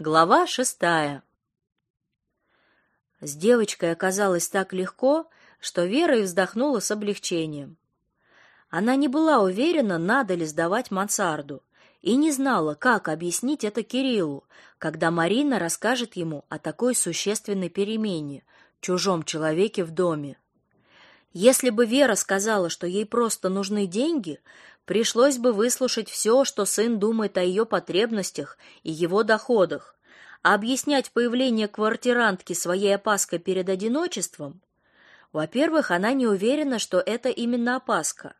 Глава шестая. С девочкой оказалось так легко, что Вера и вздохнула с облегчением. Она не была уверена, надо ли сдавать мансарду, и не знала, как объяснить это Кириллу, когда Марина расскажет ему о такой существенной перемене, чужом человеке в доме. Если бы Вера сказала, что ей просто нужны деньги, пришлось бы выслушать все, что сын думает о ее потребностях и его доходах, а объяснять появление квартирантки своей опаской перед одиночеством. Во-первых, она не уверена, что это именно опаска,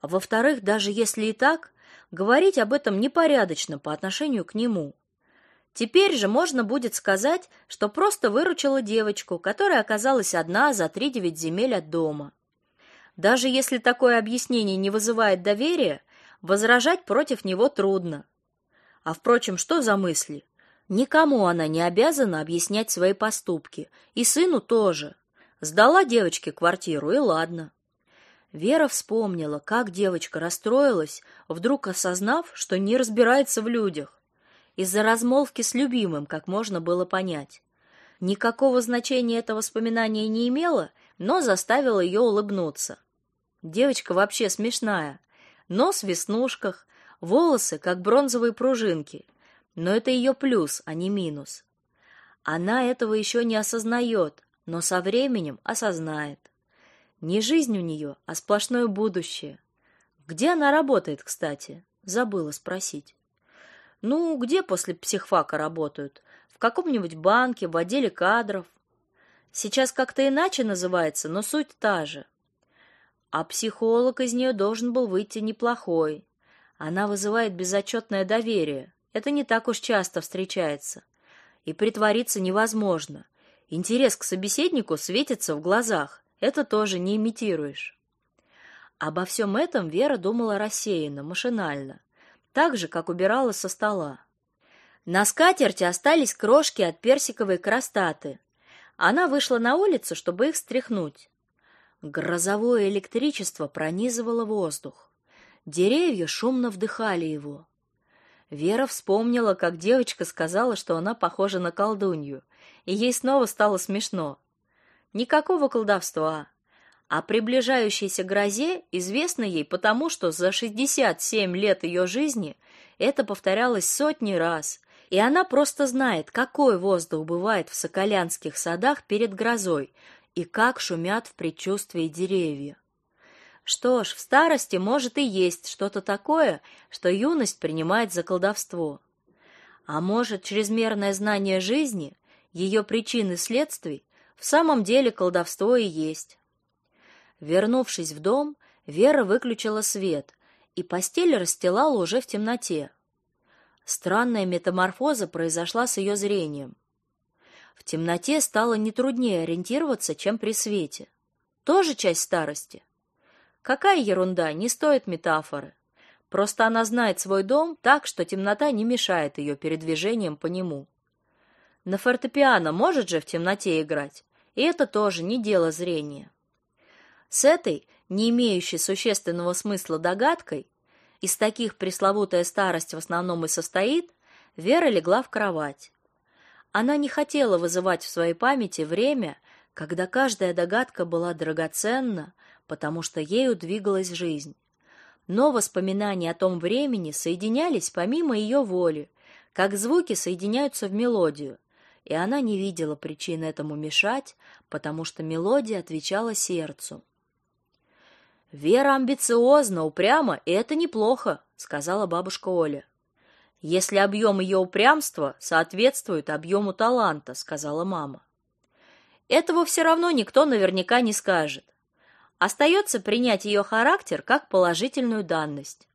а во-вторых, даже если и так, говорить об этом непорядочно по отношению к нему. Теперь же можно будет сказать, что просто выручила девочку, которая оказалась одна за три девять земель от дома. Даже если такое объяснение не вызывает доверия, возражать против него трудно. А впрочем, что за мысли? Никому она не обязана объяснять свои поступки, и сыну тоже. Сдала девочке квартиру, и ладно. Вера вспомнила, как девочка расстроилась, вдруг осознав, что не разбирается в людях. Из-за размолвки с любимым, как можно было понять. Никакого значения это воспоминание не имело, но заставило ее улыбнуться. Девочка вообще смешная. Нос в веснушках, волосы как бронзовые пружинки. Но это ее плюс, а не минус. Она этого еще не осознает, но со временем осознает. Не жизнь у нее, а сплошное будущее. Где она работает, кстати? Забыла спросить. Ну, где после психфака работают? В каком-нибудь банке, в отделе кадров. Сейчас как-то иначе называется, но суть та же. А психолог из нее должен был выйти неплохой. Она вызывает безотчетное доверие. Это не так уж часто встречается. И притвориться невозможно. Интерес к собеседнику светится в глазах. Это тоже не имитируешь. Обо всем этом Вера думала рассеянно, машинально, так же, как убирала со стола. На скатерти остались крошки от персиковой крастаты. Она вышла на улицу, чтобы их стряхнуть. Грозовое электричество пронизывало воздух. Деревья шумно вдыхали его. Вера вспомнила, как девочка сказала, что она похожа на колдунью, и ей снова стало смешно. Никакого колдовства. А приближающейся грозе известно ей потому, что за 67 лет ее жизни это повторялось сотни раз, и она просто знает, какой воздух бывает в соколянских садах перед грозой, и как шумят в предчувствии деревья. Что ж, в старости может и есть что-то такое, что юность принимает за колдовство. А может, чрезмерное знание жизни, ее причин и следствий, в самом деле колдовство и есть. Вернувшись в дом, Вера выключила свет, и постель расстилала уже в темноте. Странная метаморфоза произошла с ее зрением. В темноте стало не труднее ориентироваться, чем при свете. Тоже часть старости. Какая ерунда, не стоит метафоры. Просто она знает свой дом так, что темнота не мешает ее передвижениям по нему. На фортепиано может же в темноте играть, и это тоже не дело зрения. С этой, не имеющей существенного смысла догадкой, из таких пресловутая старость в основном и состоит, Вера легла в кровать. Она не хотела вызывать в своей памяти время, когда каждая догадка была драгоценна, потому что ею двигалась жизнь. Но воспоминания о том времени соединялись помимо ее воли, как звуки соединяются в мелодию, и она не видела причин этому мешать, потому что мелодия отвечала сердцу. Вера амбициозна, упряма, и это неплохо, сказала бабушка Оля. Если объем ее упрямства соответствует объему таланта, сказала мама. Этого все равно никто наверняка не скажет. Остается принять ее характер как положительную данность.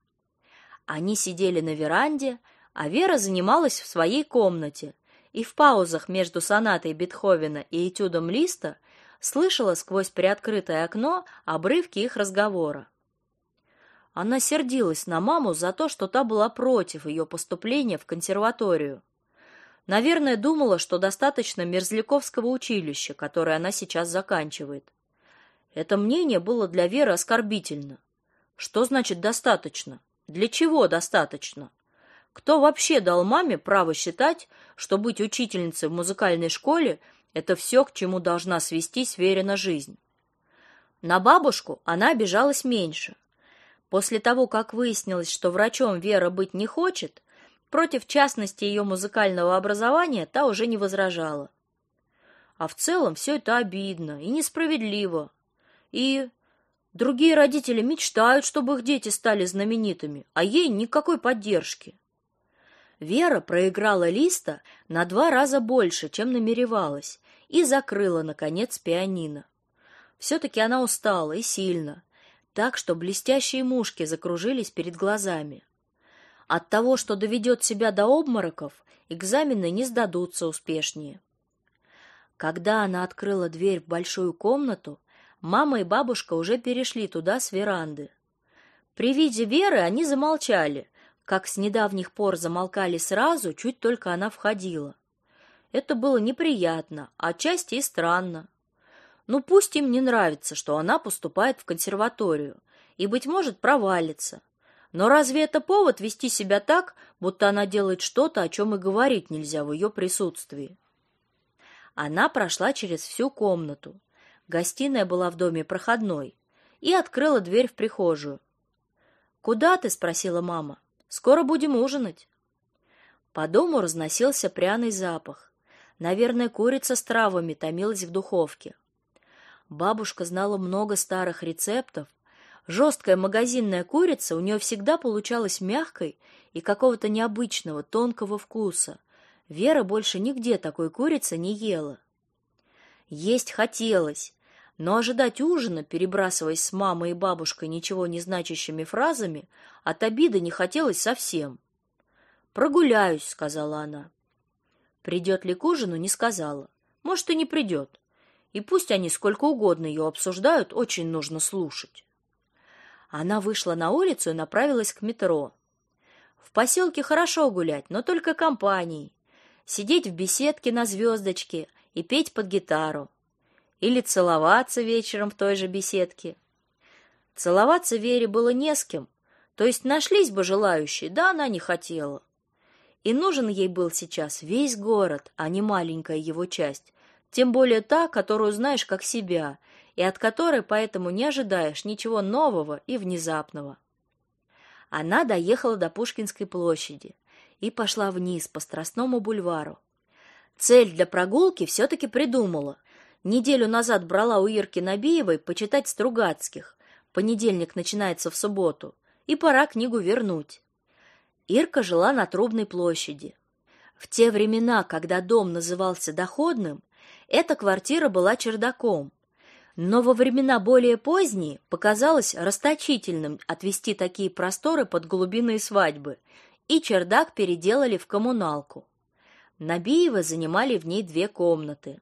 Они сидели на веранде, а Вера занималась в своей комнате, и в паузах между сонатой Бетховена и этюдом Листа слышала сквозь приоткрытое окно обрывки их разговора. Она сердилась на маму за то, что та была против ее поступления в консерваторию. Наверное, думала, что достаточно Мерзляковского училища, которое она сейчас заканчивает. Это мнение было для Веры оскорбительно. Что значит достаточно? Для чего достаточно? Кто вообще дал маме право считать, что быть учительницей в музыкальной школе – это все, к чему должна свестись Верина жизнь? На бабушку она обижалась меньше. После того, как выяснилось, что врачом Вера быть не хочет, против частности ее музыкального образования та уже не возражала. А в целом все это обидно и несправедливо. И другие родители мечтают, чтобы их дети стали знаменитыми, а ей никакой поддержки. Вера проиграла листа на два раза больше, чем намеревалась, и закрыла, наконец, пианино. Все-таки она устала и сильно, так что блестящие мушки закружились перед глазами. От того, что доведет себя до обмороков, экзамены не сдадутся успешнее. Когда она открыла дверь в большую комнату, мама и бабушка уже перешли туда с веранды. При виде Веры они замолчали, как с недавних пор замолкали сразу, чуть только она входила. Это было неприятно, а отчасти и странно. Ну пусть им не нравится, что она поступает в консерваторию и быть может провалится. Но разве это повод вести себя так, будто она делает что-то, о чем и говорить нельзя в ее присутствии? Она прошла через всю комнату. Гостиная была в доме проходной и открыла дверь в прихожую. "Куда ты?" спросила мама. Скоро будем ужинать. По дому разносился пряный запах. Наверное, курица с травами томилась в духовке. Бабушка знала много старых рецептов. Жесткая магазинная курица у нее всегда получалась мягкой и какого-то необычного, тонкого вкуса. Вера больше нигде такой курицы не ела. Есть хотелось, но ожидать ужина, перебрасываясь с мамой и бабушкой ничего не значащими фразами, от обиды не хотелось совсем. «Прогуляюсь», — сказала она. Придет ли к ужину, не сказала. Может, и не придет. И пусть они сколько угодно ее обсуждают, очень нужно слушать. Она вышла на улицу и направилась к метро. В поселке хорошо гулять, но только компанией. Сидеть в беседке на звездочке и петь под гитару или целоваться вечером в той же беседке. Целоваться Вере было не с кем, то есть нашлись бы желающие, да она не хотела. И нужен ей был сейчас весь город, а не маленькая его часть, тем более та, которую знаешь как себя, и от которой поэтому не ожидаешь ничего нового и внезапного. Она доехала до Пушкинской площади и пошла вниз по Страстному бульвару. Цель для прогулки все таки придумала. Неделю назад брала у Ирки Набиевой почитать Стругацких. Понедельник начинается в субботу, и пора книгу вернуть. Ирка жила на Трубной площади. В те времена, когда дом назывался доходным, эта квартира была чердаком. Но во времена более поздние показалось расточительным отвести такие просторы под голубиные свадьбы, и чердак переделали в коммуналку. Набиевы занимали в ней две комнаты.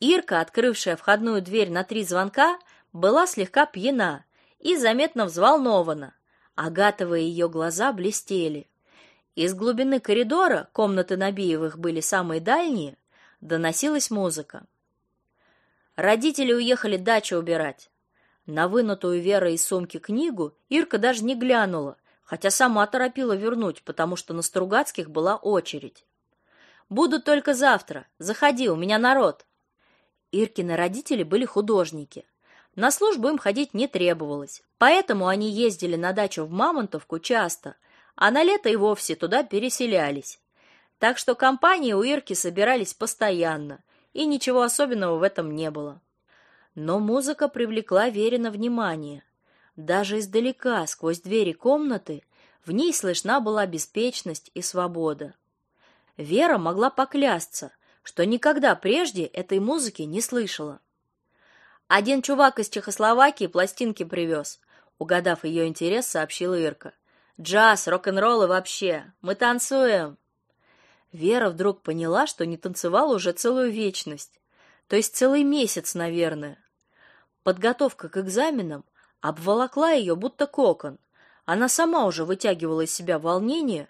Ирка, открывшая входную дверь на три звонка, была слегка пьяна и заметно взволнована. Агатовые ее глаза блестели. Из глубины коридора, комнаты Набиевых были самые дальние, доносилась музыка. Родители уехали дачу убирать. На вынутую Верой из сумки книгу Ирка даже не глянула, хотя сама торопила вернуть, потому что на Стругацких была очередь. Буду только завтра. Заходи, у меня народ. Иркины родители были художники. На службу им ходить не требовалось, поэтому они ездили на дачу в Мамонтовку часто, а на лето и вовсе туда переселялись. Так что компании у Ирки собирались постоянно, и ничего особенного в этом не было. Но музыка привлекла Верина внимание. Даже издалека, сквозь двери комнаты, в ней слышна была беспечность и свобода. Вера могла поклясться, что никогда прежде этой музыки не слышала. Один чувак из Чехословакии пластинки привез. Угадав ее интерес, сообщила Ирка. Джаз, рок-н-ролл и вообще. Мы танцуем. Вера вдруг поняла, что не танцевала уже целую вечность, то есть целый месяц, наверное. Подготовка к экзаменам обволокла ее будто кокон. Она сама уже вытягивала из себя волнение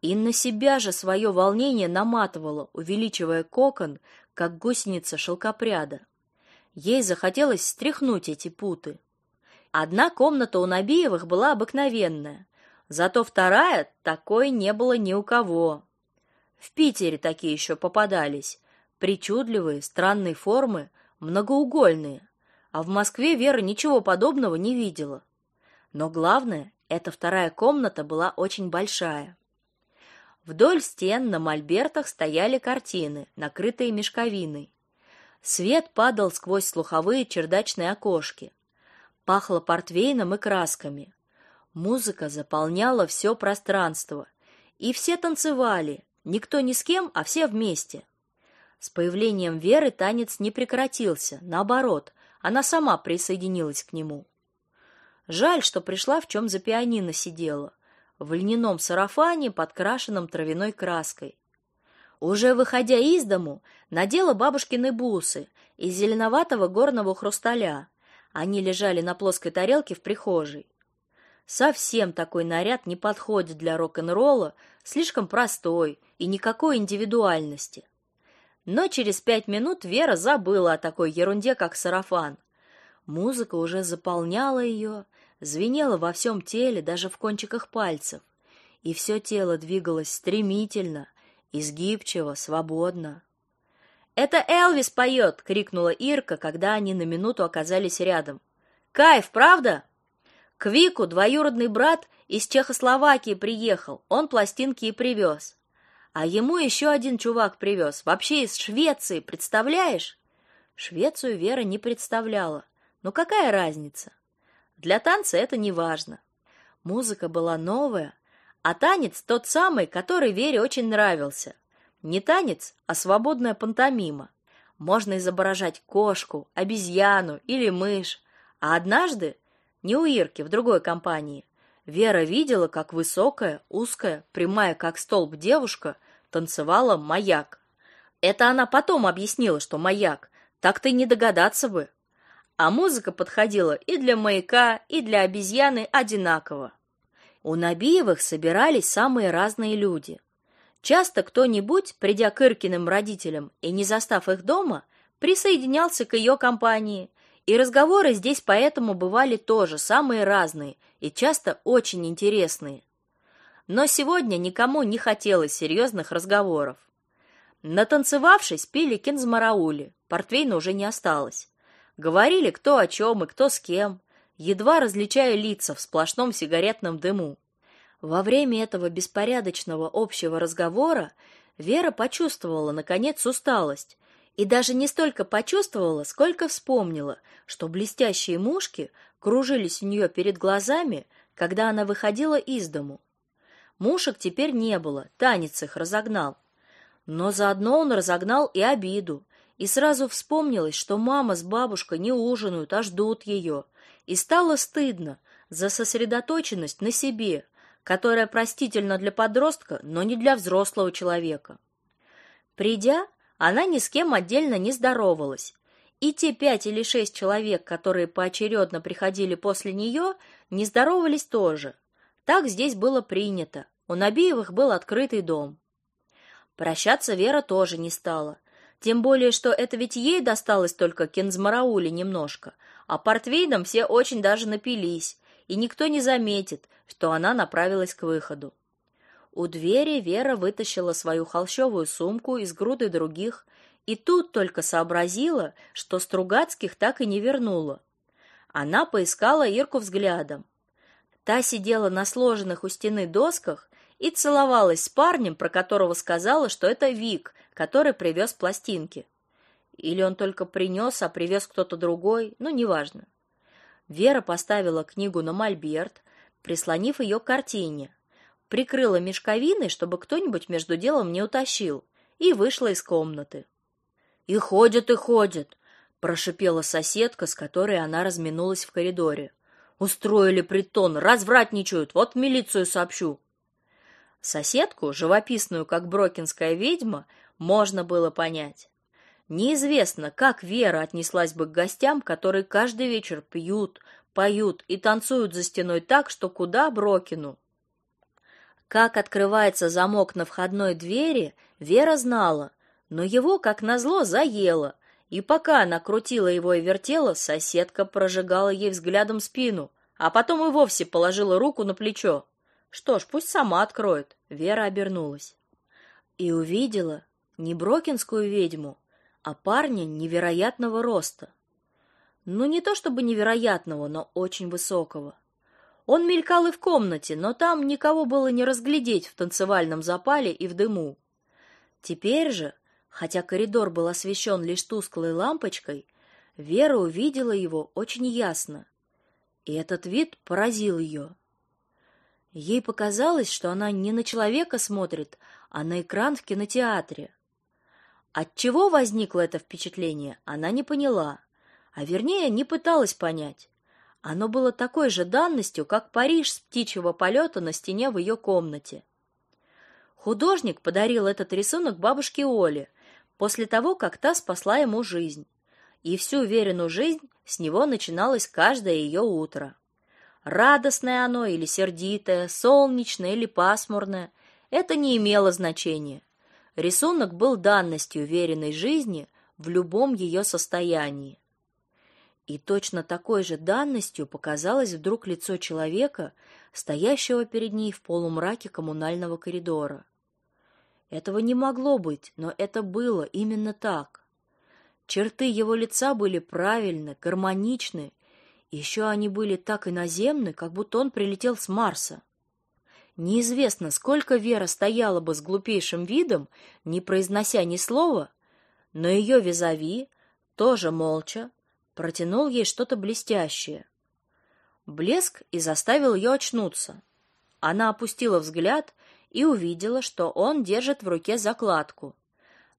и на себя же свое волнение наматывала, увеличивая кокон, как гусеница шелкопряда. Ей захотелось стряхнуть эти путы. Одна комната у Набиевых была обыкновенная, Зато вторая такой не было ни у кого. В Питере такие еще попадались. Причудливые, странные формы, многоугольные. А в Москве Вера ничего подобного не видела. Но главное, эта вторая комната была очень большая. Вдоль стен на мольбертах стояли картины, накрытые мешковиной. Свет падал сквозь слуховые чердачные окошки. Пахло портвейном и красками. Музыка заполняла все пространство, и все танцевали, никто ни с кем, а все вместе. С появлением Веры танец не прекратился, наоборот, она сама присоединилась к нему. Жаль, что пришла в чем за пианино сидела, в льняном сарафане, подкрашенном травяной краской. Уже выходя из дому, надела бабушкины бусы из зеленоватого горного хрусталя. Они лежали на плоской тарелке в прихожей. Совсем такой наряд не подходит для рок-н-ролла, слишком простой и никакой индивидуальности. Но через пять минут Вера забыла о такой ерунде, как сарафан. Музыка уже заполняла ее, звенела во всем теле, даже в кончиках пальцев, и все тело двигалось стремительно, изгибчиво, свободно. «Это Элвис поет!» — крикнула Ирка, когда они на минуту оказались рядом. «Кайф, правда?» К Вику двоюродный брат из Чехословакии приехал, он пластинки и привез. А ему еще один чувак привез, вообще из Швеции, представляешь? Швецию Вера не представляла. Но какая разница? Для танца это не важно. Музыка была новая, а танец тот самый, который Вере очень нравился. Не танец, а свободная пантомима. Можно изображать кошку, обезьяну или мышь. А однажды не у Ирки, в другой компании. Вера видела, как высокая, узкая, прямая как столб девушка танцевала маяк. Это она потом объяснила, что маяк. Так ты не догадаться бы. А музыка подходила и для маяка, и для обезьяны одинаково. У Набиевых собирались самые разные люди. Часто кто-нибудь, придя к Иркиным родителям и не застав их дома, присоединялся к ее компании, и разговоры здесь поэтому бывали тоже самые разные и часто очень интересные. Но сегодня никому не хотелось серьезных разговоров. Натанцевавшись, пили кинзмараули, портвейна уже не осталось. Говорили кто о чем и кто с кем, едва различая лица в сплошном сигаретном дыму. Во время этого беспорядочного общего разговора Вера почувствовала наконец усталость и даже не столько почувствовала, сколько вспомнила, что блестящие мушки кружились у нее перед глазами, когда она выходила из дому. Мушек теперь не было, танец их разогнал. Но заодно он разогнал и обиду, и сразу вспомнилось, что мама с бабушкой не ужинают, а ждут ее, и стало стыдно за сосредоточенность на себе, которая простительна для подростка, но не для взрослого человека. Придя, она ни с кем отдельно не здоровалась. И те пять или шесть человек, которые поочередно приходили после нее, не здоровались тоже. Так здесь было принято. У Набиевых был открытый дом. Прощаться Вера тоже не стала. Тем более, что это ведь ей досталось только кензмараули немножко, а портвейном все очень даже напились, и никто не заметит, что она направилась к выходу. У двери Вера вытащила свою холщовую сумку из груды других, и тут только сообразила, что Стругацких так и не вернула. Она поискала Ирку взглядом. Та сидела на сложенных у стены досках и целовалась с парнем, про которого сказала, что это Вик, который привез пластинки. Или он только принес, а привез кто-то другой, ну, неважно. Вера поставила книгу на мольберт, прислонив ее к картине, прикрыла мешковиной, чтобы кто-нибудь между делом не утащил, и вышла из комнаты. «И ходит, и ходит!» — прошипела соседка, с которой она разминулась в коридоре. «Устроили притон, развратничают, вот в милицию сообщу!» Соседку, живописную, как брокинская ведьма, можно было понять. Неизвестно, как Вера отнеслась бы к гостям, которые каждый вечер пьют, поют и танцуют за стеной так, что куда Брокину. Как открывается замок на входной двери, Вера знала, но его, как назло, заело, и пока она крутила его и вертела, соседка прожигала ей взглядом спину, а потом и вовсе положила руку на плечо. Что ж, пусть сама откроет. Вера обернулась и увидела не брокинскую ведьму, а парня невероятного роста. Ну не то чтобы невероятного, но очень высокого. Он мелькал и в комнате, но там никого было не разглядеть в танцевальном запале и в дыму. Теперь же, хотя коридор был освещен лишь тусклой лампочкой, Вера увидела его очень ясно. И этот вид поразил ее. Ей показалось, что она не на человека смотрит, а на экран в кинотеатре. От чего возникло это впечатление, она не поняла, а вернее, не пыталась понять. Оно было такой же данностью, как Париж с птичьего полета на стене в ее комнате. Художник подарил этот рисунок бабушке Оле после того, как та спасла ему жизнь. И всю веренную жизнь с него начиналось каждое ее утро. Радостное оно или сердитое, солнечное или пасмурное, это не имело значения. Рисунок был данностью веренной жизни в любом ее состоянии. И точно такой же данностью показалось вдруг лицо человека, стоящего перед ней в полумраке коммунального коридора. Этого не могло быть, но это было именно так. Черты его лица были правильны, гармоничны, еще они были так иноземны, как будто он прилетел с Марса. Неизвестно, сколько Вера стояла бы с глупейшим видом, не произнося ни слова, но ее визави, тоже молча, протянул ей что-то блестящее. Блеск и заставил ее очнуться. Она опустила взгляд и увидела, что он держит в руке закладку.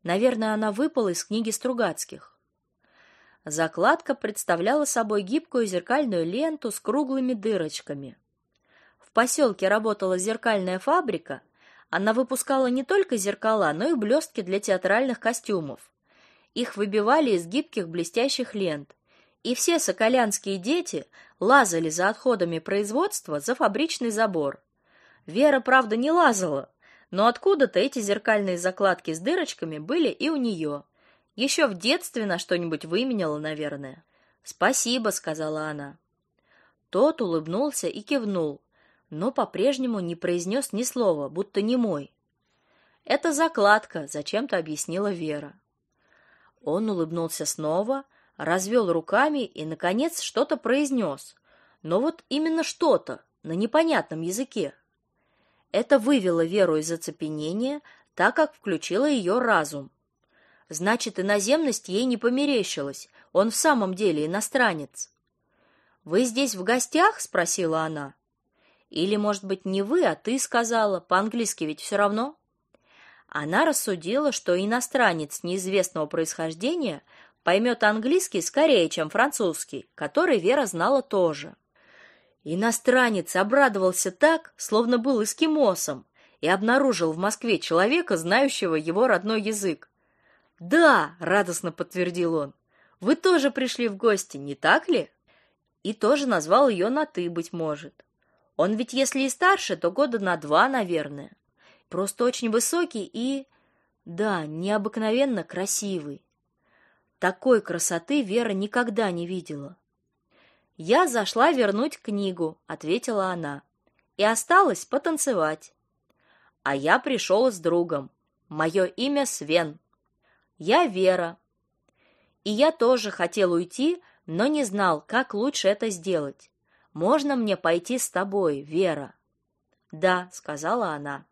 Наверное, она выпала из книги Стругацких. Закладка представляла собой гибкую зеркальную ленту с круглыми дырочками. В поселке работала зеркальная фабрика. Она выпускала не только зеркала, но и блестки для театральных костюмов. Их выбивали из гибких блестящих лент. И все соколянские дети лазали за отходами производства за фабричный забор. Вера, правда, не лазала, но откуда-то эти зеркальные закладки с дырочками были и у нее. Еще в детстве на что-нибудь выменяла, наверное. «Спасибо», — сказала она. Тот улыбнулся и кивнул, но по-прежнему не произнес ни слова, будто не мой. Это закладка, зачем-то объяснила Вера. Он улыбнулся снова, развел руками и наконец что-то произнес. Но вот именно что-то на непонятном языке. Это вывело Веру из оцепенения, так как включило ее разум. Значит, иноземность ей не померещилась. Он в самом деле иностранец. Вы здесь в гостях, спросила она. Или, может быть, не вы, а ты сказала, по-английски ведь все равно? Она рассудила, что иностранец неизвестного происхождения поймет английский скорее, чем французский, который Вера знала тоже. Иностранец обрадовался так, словно был эскимосом, и обнаружил в Москве человека, знающего его родной язык. "Да", радостно подтвердил он. "Вы тоже пришли в гости, не так ли?" И тоже назвал ее на ты, быть может. Он ведь если и старше, то года на два, наверное. Просто очень высокий и, да, необыкновенно красивый. Такой красоты Вера никогда не видела. Я зашла вернуть книгу, ответила она. И осталось потанцевать. А я пришел с другом. Мое имя Свен. Я Вера. И я тоже хотел уйти, но не знал, как лучше это сделать. Можно мне пойти с тобой, Вера? Да, сказала она.